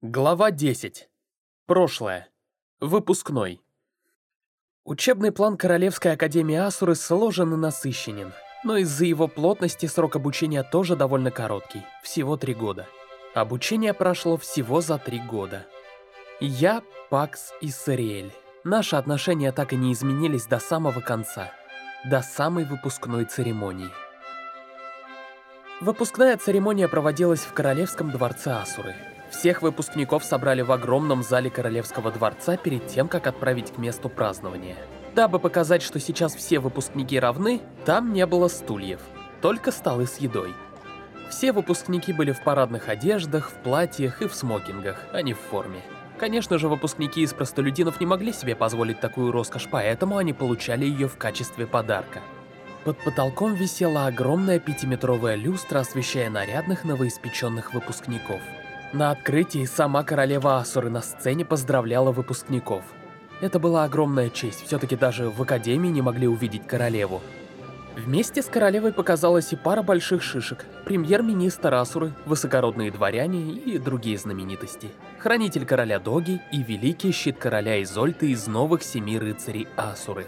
Глава 10. Прошлое. Выпускной. Учебный план Королевской Академии Асуры сложен и насыщенен, но из-за его плотности срок обучения тоже довольно короткий, всего три года. Обучение прошло всего за три года. Я, Пакс и Сариэль. Наши отношения так и не изменились до самого конца, до самой выпускной церемонии. Выпускная церемония проводилась в Королевском дворце Асуры. Всех выпускников собрали в огромном зале Королевского дворца перед тем, как отправить к месту празднования. Дабы показать, что сейчас все выпускники равны, там не было стульев, только столы с едой. Все выпускники были в парадных одеждах, в платьях и в смокингах, а не в форме. Конечно же, выпускники из простолюдинов не могли себе позволить такую роскошь, поэтому они получали ее в качестве подарка. Под потолком висела огромная пятиметровая люстра, освещая нарядных новоиспеченных выпускников. На открытии сама королева Асуры на сцене поздравляла выпускников. Это была огромная честь, все-таки даже в Академии не могли увидеть королеву. Вместе с королевой показалась и пара больших шишек, премьер-министр Асуры, высокородные дворяне и другие знаменитости. Хранитель короля Доги и великий щит короля Изольты из новых семи рыцарей Асуры.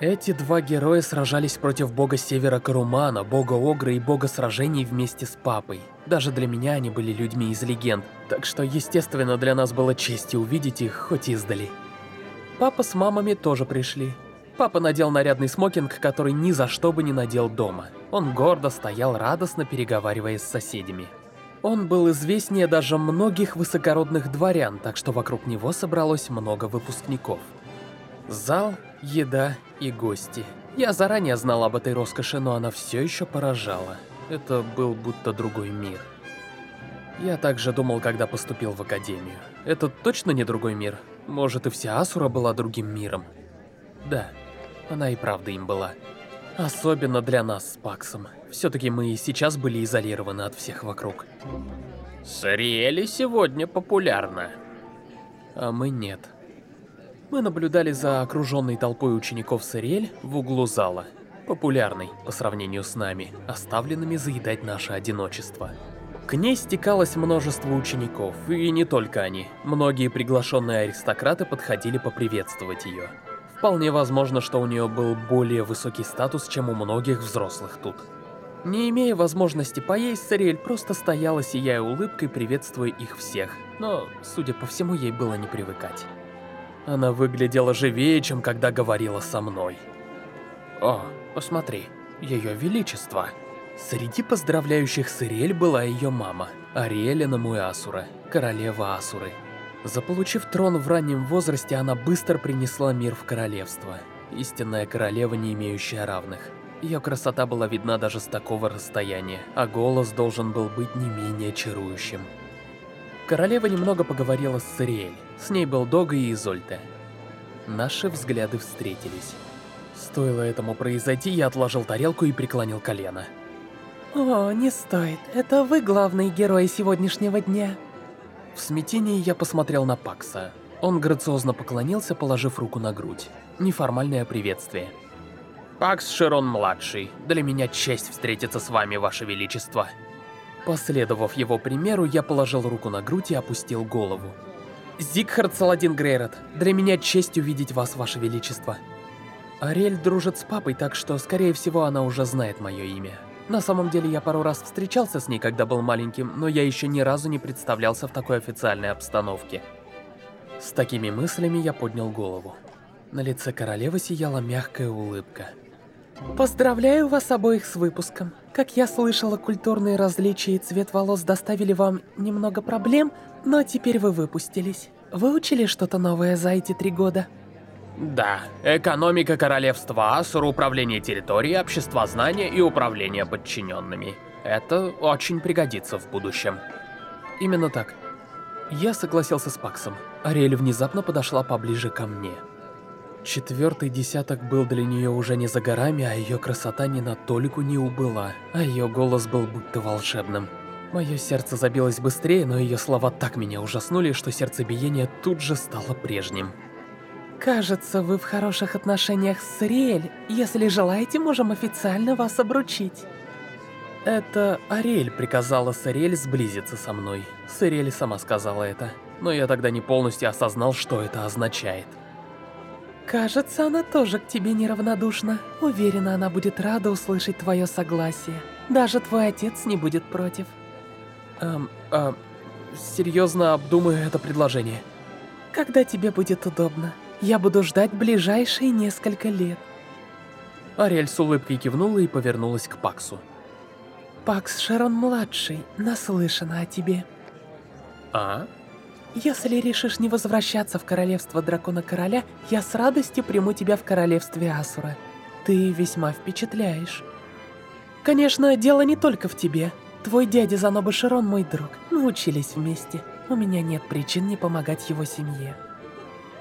Эти два героя сражались против бога Севера Карумана, бога Огры и бога сражений вместе с папой. Даже для меня они были людьми из легенд, так что, естественно, для нас было честью увидеть их, хоть издали. Папа с мамами тоже пришли. Папа надел нарядный смокинг, который ни за что бы не надел дома. Он гордо стоял, радостно переговариваясь с соседями. Он был известнее даже многих высокородных дворян, так что вокруг него собралось много выпускников. Зал, еда и гости. Я заранее знал об этой роскоши, но она все еще поражала. Это был будто другой мир. Я также думал, когда поступил в Академию. Это точно не другой мир? Может, и вся Асура была другим миром? Да, она и правда им была. Особенно для нас с Паксом. Все-таки мы и сейчас были изолированы от всех вокруг. Сариэли сегодня популярна. А мы нет. Мы наблюдали за окруженной толпой учеников Сариэль в углу зала. Популярной, по сравнению с нами, оставленными заедать наше одиночество. К ней стекалось множество учеников, и не только они. Многие приглашенные аристократы подходили поприветствовать ее. Вполне возможно, что у нее был более высокий статус, чем у многих взрослых тут. Не имея возможности поесть, Сариэль просто стояла, сияя улыбкой, приветствуя их всех. Но, судя по всему, ей было не привыкать. Она выглядела живее, чем когда говорила со мной. О, посмотри, ее величество. Среди поздравляющих Сириэль была ее мама, Ариэлина Муасура, королева Асуры. Заполучив трон в раннем возрасте, она быстро принесла мир в королевство. Истинная королева, не имеющая равных. Ее красота была видна даже с такого расстояния, а голос должен был быть не менее чарующим. Королева немного поговорила с Сириэль. С ней был Дога и Изольта. Наши взгляды встретились. Стоило этому произойти, я отложил тарелку и преклонил колено. О, не стоит. Это вы главный герой сегодняшнего дня. В смятении я посмотрел на Пакса. Он грациозно поклонился, положив руку на грудь. Неформальное приветствие. Пакс Широн-младший, для меня честь встретиться с вами, ваше величество. Последовав его примеру, я положил руку на грудь и опустил голову. Зигхард Саладин Грейрот, для меня честь увидеть вас, ваше величество. Ариэль дружит с папой, так что, скорее всего, она уже знает мое имя. На самом деле, я пару раз встречался с ней, когда был маленьким, но я еще ни разу не представлялся в такой официальной обстановке. С такими мыслями я поднял голову. На лице королевы сияла мягкая улыбка. Поздравляю вас обоих с выпуском. Как я слышала, культурные различия и цвет волос доставили вам немного проблем, но теперь вы выпустились. Выучили что-то новое за эти три года? Да, экономика королевства Асур, управление территорией, общество знания и управление подчиненными. Это очень пригодится в будущем. Именно так. Я согласился с Паксом. Ариэль внезапно подошла поближе ко мне. Четвертый десяток был для нее уже не за горами, а ее красота ни на толику не убыла, а ее голос был будто волшебным. Мое сердце забилось быстрее, но ее слова так меня ужаснули, что сердцебиение тут же стало прежним. Кажется, вы в хороших отношениях с Риэль. Если желаете, можем официально вас обручить. Это Ариэль приказала Сариэль сблизиться со мной. Сариэль сама сказала это, но я тогда не полностью осознал, что это означает. Кажется, она тоже к тебе неравнодушна. Уверена, она будет рада услышать твое согласие. Даже твой отец не будет против. Эм, эм, серьезно обдумаю это предложение. Когда тебе будет удобно. Я буду ждать ближайшие несколько лет. Ариэль с улыбкой кивнула и повернулась к Паксу. Пакс Шерон-младший наслышана о тебе. А? Если решишь не возвращаться в королевство Дракона-Короля, я с радостью приму тебя в королевстве Асура. Ты весьма впечатляешь. Конечно, дело не только в тебе. Твой дядя Заноба Широн мой друг. Мы учились вместе. У меня нет причин не помогать его семье.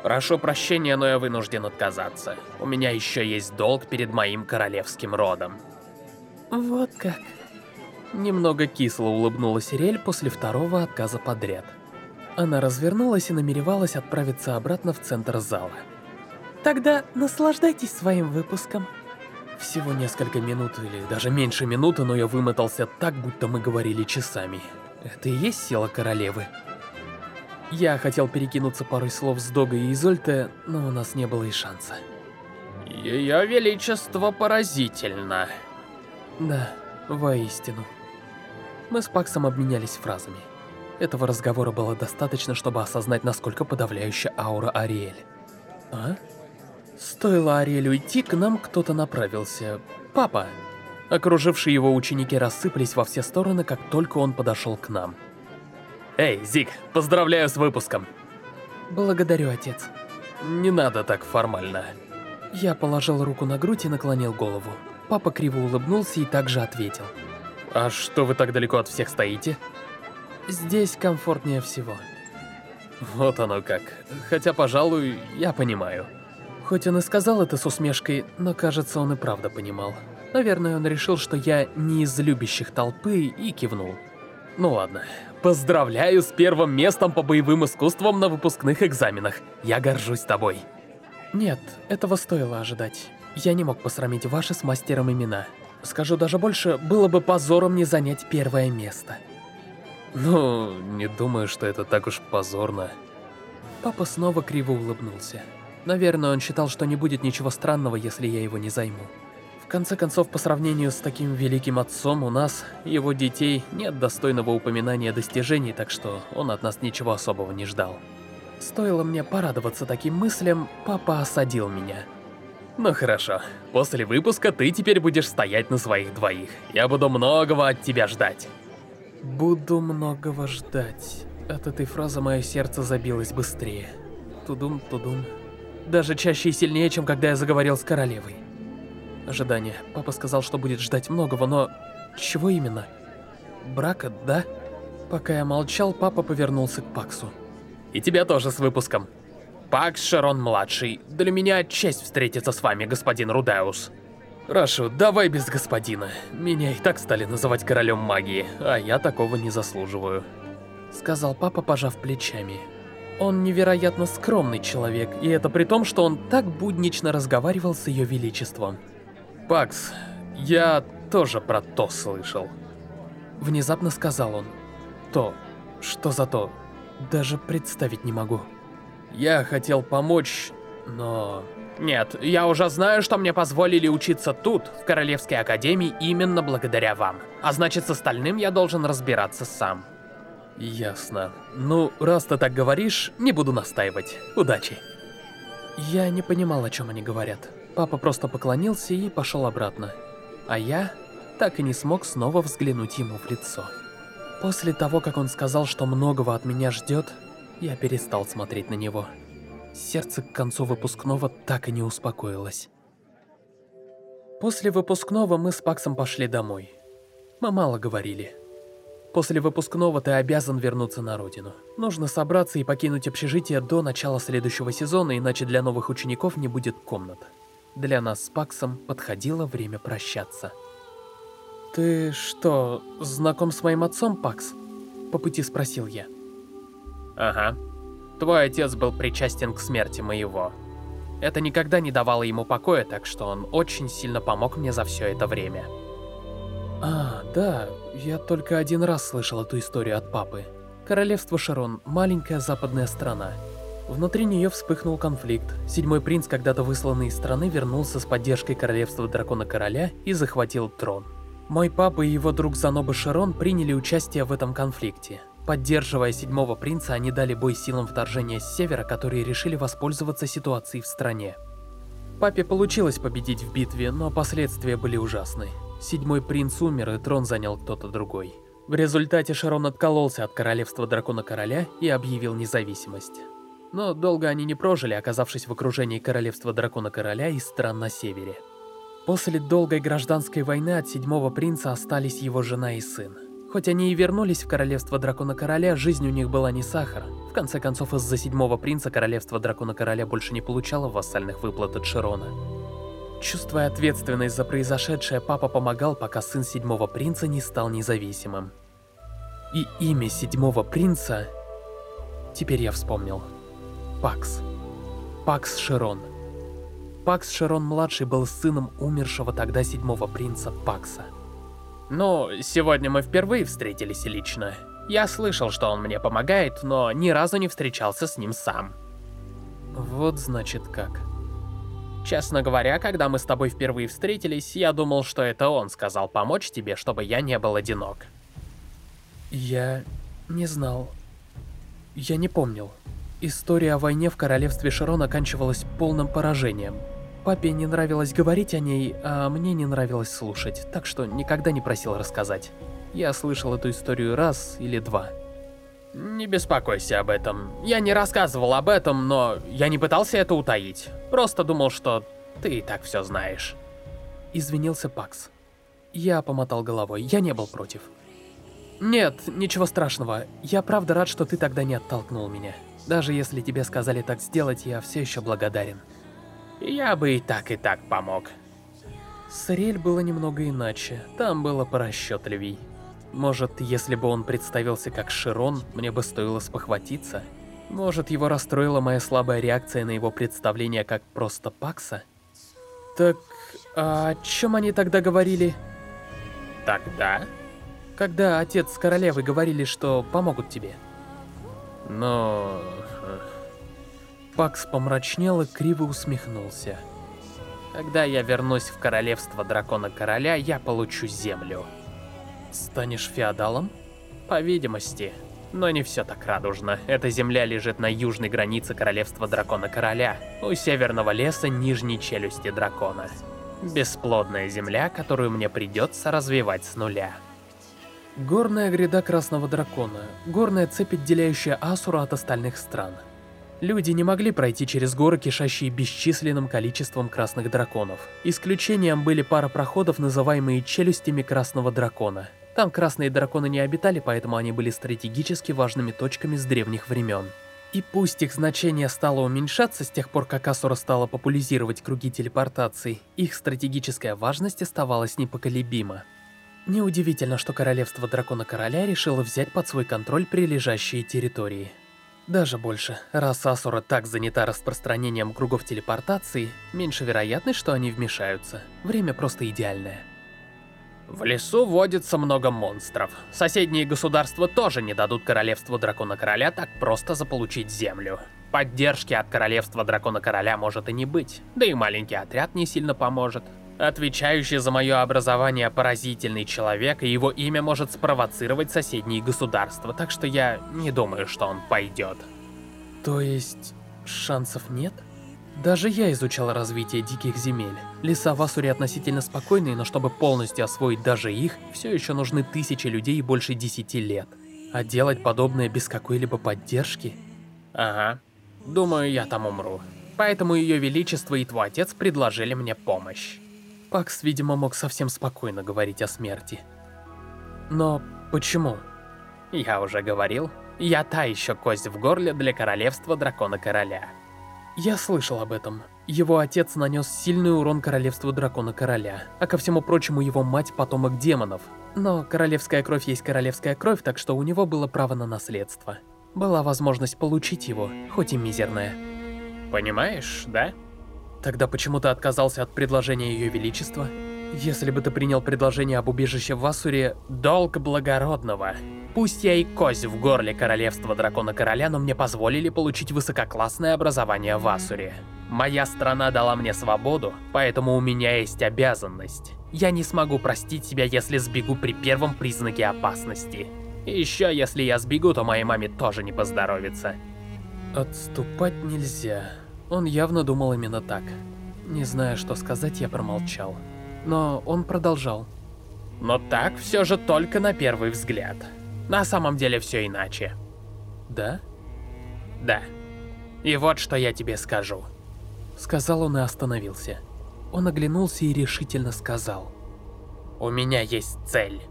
Прошу прощения, но я вынужден отказаться. У меня еще есть долг перед моим королевским родом. Вот как. Немного кисло улыбнулась Ирель после второго отказа подряд. Она развернулась и намеревалась отправиться обратно в центр зала. Тогда наслаждайтесь своим выпуском. Всего несколько минут или даже меньше минуты, но я вымотался так, будто мы говорили часами. Это и есть сила королевы. Я хотел перекинуться парой слов с Догой и Изольте, но у нас не было и шанса. Ее величество поразительно. Да, воистину. Мы с Паксом обменялись фразами. Этого разговора было достаточно, чтобы осознать, насколько подавляющая аура Ариэль. А? Стоило Ариэлю идти, к нам кто-то направился. Папа. Окружившие его ученики рассыпались во все стороны, как только он подошел к нам. Эй, Зик, поздравляю с выпуском. Благодарю, отец. Не надо так формально. Я положил руку на грудь и наклонил голову. Папа криво улыбнулся и также ответил. А что вы так далеко от всех стоите? Здесь комфортнее всего. Вот оно как. Хотя, пожалуй, я понимаю. Хоть он и сказал это с усмешкой, но кажется, он и правда понимал. Наверное, он решил, что я не из любящих толпы и кивнул. Ну ладно, Поздравляю с первым местом по боевым искусствам на выпускных экзаменах. Я горжусь тобой. Нет, этого стоило ожидать. Я не мог посрамить ваши с мастером имена. Скажу даже больше, было бы позором не занять первое место. Ну, не думаю, что это так уж позорно. Папа снова криво улыбнулся. Наверное, он считал, что не будет ничего странного, если я его не займу. В конце концов, по сравнению с таким великим отцом, у нас, его детей, нет достойного упоминания достижений, так что он от нас ничего особого не ждал. Стоило мне порадоваться таким мыслям, папа осадил меня. Ну хорошо, после выпуска ты теперь будешь стоять на своих двоих. Я буду многого от тебя ждать. Буду многого ждать. От этой фразы мое сердце забилось быстрее. Тудум-тудум. Даже чаще и сильнее, чем когда я заговорил с королевой. Ожидание. Папа сказал, что будет ждать многого, но... Чего именно? Брака, да? Пока я молчал, папа повернулся к Паксу. И тебя тоже с выпуском. Пакс Шарон-младший, для меня честь встретиться с вами, господин Рудеус. Рашу, давай без господина. Меня и так стали называть королем магии, а я такого не заслуживаю. Сказал папа, пожав плечами. Он невероятно скромный человек, и это при том, что он так буднично разговаривал с ее величеством. «Пакс, я тоже про то слышал». Внезапно сказал он. «То? Что за то? Даже представить не могу». Я хотел помочь, но... Нет, я уже знаю, что мне позволили учиться тут, в Королевской Академии, именно благодаря вам. А значит, с остальным я должен разбираться сам. Ясно. Ну, раз ты так говоришь, не буду настаивать. Удачи. Я не понимал, о чем они говорят. Папа просто поклонился и пошел обратно. А я так и не смог снова взглянуть ему в лицо. После того, как он сказал, что многого от меня ждет, я перестал смотреть на него. Сердце к концу выпускного так и не успокоилось. После выпускного мы с Паксом пошли домой. Мы мало говорили. После выпускного ты обязан вернуться на родину. Нужно собраться и покинуть общежитие до начала следующего сезона, иначе для новых учеников не будет комнат. Для нас с Паксом подходило время прощаться. «Ты что, знаком с моим отцом, Пакс?» По пути спросил я. «Ага. Твой отец был причастен к смерти моего. Это никогда не давало ему покоя, так что он очень сильно помог мне за все это время». А, да, я только один раз слышал эту историю от папы. Королевство Шарон – маленькая западная страна. Внутри нее вспыхнул конфликт. Седьмой принц, когда-то высланный из страны, вернулся с поддержкой королевства Дракона Короля и захватил трон. Мой папа и его друг Заноба Шарон приняли участие в этом конфликте. Поддерживая седьмого принца, они дали бой силам вторжения с севера, которые решили воспользоваться ситуацией в стране. Папе получилось победить в битве, но последствия были ужасны. Седьмой принц умер, и трон занял кто-то другой. В результате Шарон откололся от королевства Дракона Короля и объявил независимость. Но долго они не прожили, оказавшись в окружении королевства Дракона Короля и стран на севере. После долгой гражданской войны от седьмого принца остались его жена и сын. Хоть они и вернулись в королевство Дракона Короля, жизнь у них была не сахар. В конце концов, из-за седьмого принца королевство Дракона Короля больше не получало вассальных выплат от Широна. Чувствуя ответственность за произошедшее, папа помогал, пока сын седьмого принца не стал независимым. И имя седьмого принца... Теперь я вспомнил. Пакс. Пакс Широн. Пакс Широн-младший был сыном умершего тогда седьмого принца Пакса. Ну, сегодня мы впервые встретились лично. Я слышал, что он мне помогает, но ни разу не встречался с ним сам. Вот значит как. Честно говоря, когда мы с тобой впервые встретились, я думал, что это он сказал помочь тебе, чтобы я не был одинок. Я не знал. Я не помнил. История о войне в королевстве Шарон оканчивалась полным поражением. Папе не нравилось говорить о ней, а мне не нравилось слушать, так что никогда не просил рассказать. Я слышал эту историю раз или два. Не беспокойся об этом. Я не рассказывал об этом, но я не пытался это утаить. Просто думал, что ты и так все знаешь. Извинился Пакс. Я помотал головой, я не был против. Нет, ничего страшного. Я правда рад, что ты тогда не оттолкнул меня. Даже если тебе сказали так сделать, я все еще благодарен. Я бы и так, и так помог. С Ариэль было немного иначе. Там было порасчетливей. Может, если бы он представился как Широн, мне бы стоило спохватиться? Может, его расстроила моя слабая реакция на его представление как просто Пакса? Так, а о чем они тогда говорили? Тогда? Когда отец с королевой говорили, что помогут тебе. Но... Пакс помрачнел и криво усмехнулся. Когда я вернусь в королевство Дракона Короля, я получу землю. Станешь феодалом? По видимости. Но не все так радужно. Эта земля лежит на южной границе королевства Дракона Короля, у северного леса нижней челюсти дракона. Бесплодная земля, которую мне придется развивать с нуля. Горная гряда Красного Дракона. Горная цепь, отделяющая Асуру от остальных стран. Люди не могли пройти через горы, кишащие бесчисленным количеством красных драконов. Исключением были пара проходов, называемые челюстями Красного Дракона. Там красные драконы не обитали, поэтому они были стратегически важными точками с древних времен. И пусть их значение стало уменьшаться с тех пор, как Асура стала популяризировать круги телепортации, их стратегическая важность оставалась непоколебима. Неудивительно, что Королевство Дракона Короля решило взять под свой контроль прилежащие территории. Даже больше, раз Асура так занята распространением кругов телепортации, меньше вероятность, что они вмешаются. Время просто идеальное. В лесу водится много монстров. Соседние государства тоже не дадут Королевству Дракона Короля так просто заполучить землю. Поддержки от Королевства Дракона Короля может и не быть, да и маленький отряд не сильно поможет. Отвечающий за мое образование поразительный человек, и его имя может спровоцировать соседние государства, так что я не думаю, что он пойдет. То есть, шансов нет? Даже я изучал развитие диких земель. Леса в Асуре относительно спокойные, но чтобы полностью освоить даже их, все еще нужны тысячи людей и больше десяти лет. А делать подобное без какой-либо поддержки? Ага. Думаю, я там умру. Поэтому Ее Величество и твой отец предложили мне помощь. Пакс, видимо, мог совсем спокойно говорить о смерти. Но почему? Я уже говорил, я та еще кость в горле для королевства Дракона Короля. Я слышал об этом. Его отец нанес сильный урон королевству Дракона Короля, а ко всему прочему его мать потомок демонов. Но королевская кровь есть королевская кровь, так что у него было право на наследство. Была возможность получить его, хоть и мизерная. Понимаешь, да? Тогда почему ты отказался от предложения Ее Величества? Если бы ты принял предложение об убежище в Асуре, долг благородного. Пусть я и кость в горле королевства дракона-короля, но мне позволили получить высококлассное образование в Асуре. Моя страна дала мне свободу, поэтому у меня есть обязанность. Я не смогу простить себя, если сбегу при первом признаке опасности. Еще, если я сбегу, то моей маме тоже не поздоровится. Отступать нельзя. Он явно думал именно так. Не зная, что сказать, я промолчал. Но он продолжал. Но так все же только на первый взгляд. На самом деле все иначе. Да? Да. И вот что я тебе скажу. Сказал он и остановился. Он оглянулся и решительно сказал. У меня есть цель.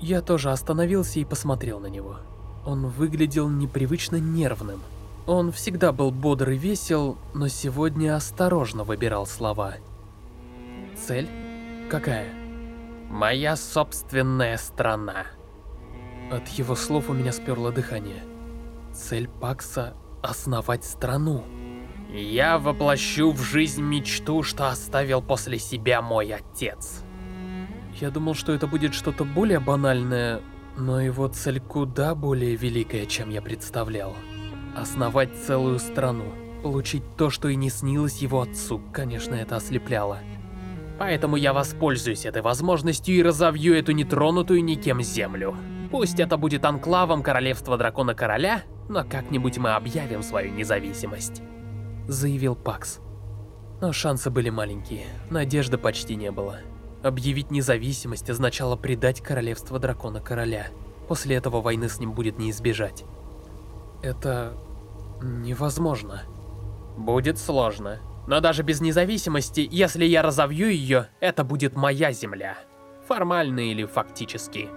Я тоже остановился и посмотрел на него. Он выглядел непривычно нервным. Он всегда был бодр и весел, но сегодня осторожно выбирал слова. Цель? Какая? Моя собственная страна. От его слов у меня сперло дыхание. Цель Пакса — основать страну. Я воплощу в жизнь мечту, что оставил после себя мой отец. Я думал, что это будет что-то более банальное, но его цель куда более великая, чем я представлял. Основать целую страну, получить то, что и не снилось его отцу, конечно, это ослепляло. Поэтому я воспользуюсь этой возможностью и разовью эту нетронутую никем землю. Пусть это будет анклавом Королевства Дракона Короля, но как-нибудь мы объявим свою независимость. Заявил Пакс. Но шансы были маленькие, надежды почти не было. Объявить независимость означало предать Королевство Дракона Короля. После этого войны с ним будет не избежать. Это невозможно. Будет сложно. Но даже без независимости, если я разовью ее, это будет моя земля. Формально или фактически.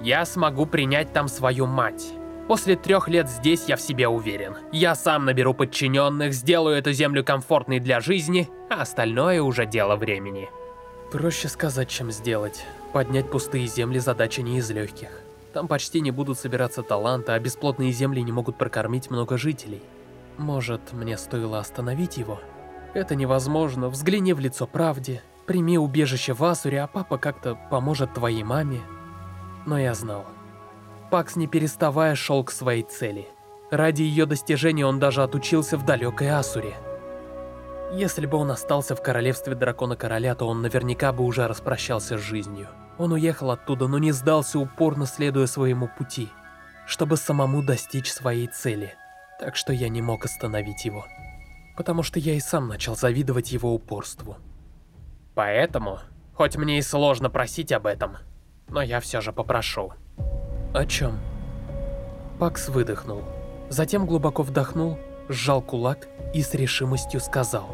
Я смогу принять там свою мать. После трех лет здесь я в себе уверен. Я сам наберу подчиненных, сделаю эту землю комфортной для жизни, а остальное уже дело времени. Проще сказать, чем сделать. Поднять пустые земли задача не из легких. Там почти не будут собираться таланты, а бесплотные земли не могут прокормить много жителей. Может, мне стоило остановить его? Это невозможно, взгляни в лицо правде, прими убежище в Асуре, а папа как-то поможет твоей маме. Но я знал. Пакс не переставая шел к своей цели. Ради ее достижения он даже отучился в далекой Асуре. Если бы он остался в королевстве Дракона Короля, то он наверняка бы уже распрощался с жизнью. Он уехал оттуда, но не сдался упорно следуя своему пути, чтобы самому достичь своей цели. Так что я не мог остановить его. Потому что я и сам начал завидовать его упорству. Поэтому, хоть мне и сложно просить об этом, но я все же попрошу. О чем? Пакс выдохнул, затем глубоко вдохнул, сжал кулак и с решимостью сказал.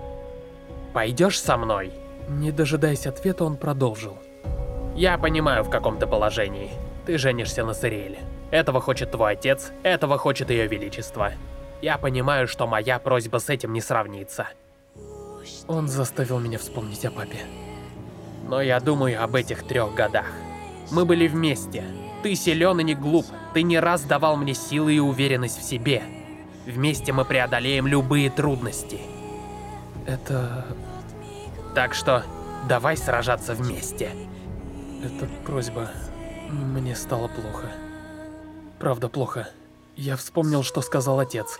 Пойдешь со мной?» Не дожидаясь ответа, он продолжил. «Я понимаю, в каком ты положении. Ты женишься на Сириэле. Этого хочет твой отец, этого хочет ее величество. Я понимаю, что моя просьба с этим не сравнится». Он заставил меня вспомнить о папе. Но я думаю об этих трех годах. Мы были вместе. Ты силен и не глуп. Ты не раз давал мне силы и уверенность в себе. Вместе мы преодолеем любые трудности. Это... Так что, давай сражаться вместе. Это просьба. Мне стало плохо. Правда плохо. Я вспомнил, что сказал отец.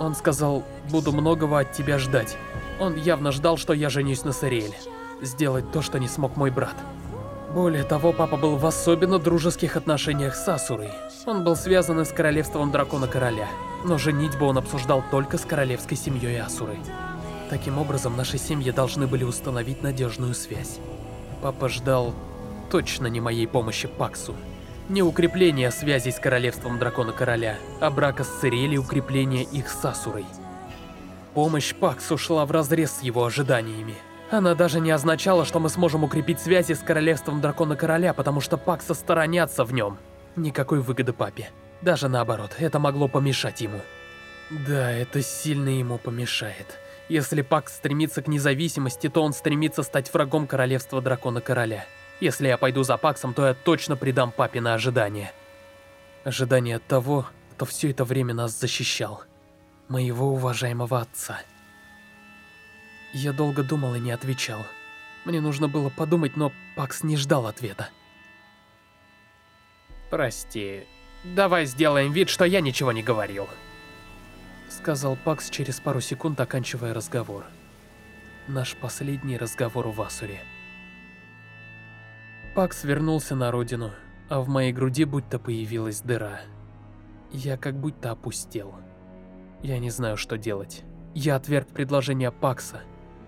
Он сказал, буду многого от тебя ждать. Он явно ждал, что я женюсь на Сариэль. Сделать то, что не смог мой брат. Более того, папа был в особенно дружеских отношениях с Асурой. Он был связан с королевством Дракона Короля, но женитьбу он обсуждал только с королевской семьей Асуры. Таким образом, наши семьи должны были установить надежную связь. Папа ждал точно не моей помощи Паксу. Не укрепления связей с королевством Дракона Короля, а брака с Цириэль и укрепления их с Асурой. Помощь Паксу шла вразрез с его ожиданиями. Она даже не означала, что мы сможем укрепить связи с королевством Дракона Короля, потому что Пакса сторонятся в нем. Никакой выгоды папе. Даже наоборот, это могло помешать ему. Да, это сильно ему помешает. Если Пакс стремится к независимости, то он стремится стать врагом королевства Дракона Короля. Если я пойду за Паксом, то я точно предам папе на ожидание. Ожидание того, кто все это время нас защищал. Моего уважаемого отца. Я долго думал и не отвечал. Мне нужно было подумать, но Пакс не ждал ответа. Прости. Давай сделаем вид, что я ничего не говорил. Сказал Пакс через пару секунд, оканчивая разговор. Наш последний разговор в Асуре. Пакс вернулся на родину, а в моей груди будто появилась дыра. Я как будто опустел. Я не знаю, что делать. Я отверг предложение Пакса.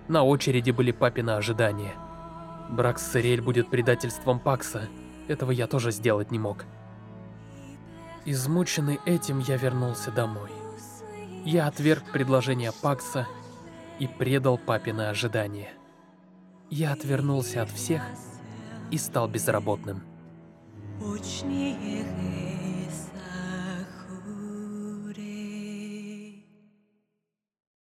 На очереди были папины ожидания. Брак с Сириэль будет предательством Пакса. Этого я тоже сделать не мог. Измученный этим, я вернулся домой. Я отверг предложение Пакса и предал папины ожидания. Я отвернулся от всех и стал безработным. Учнее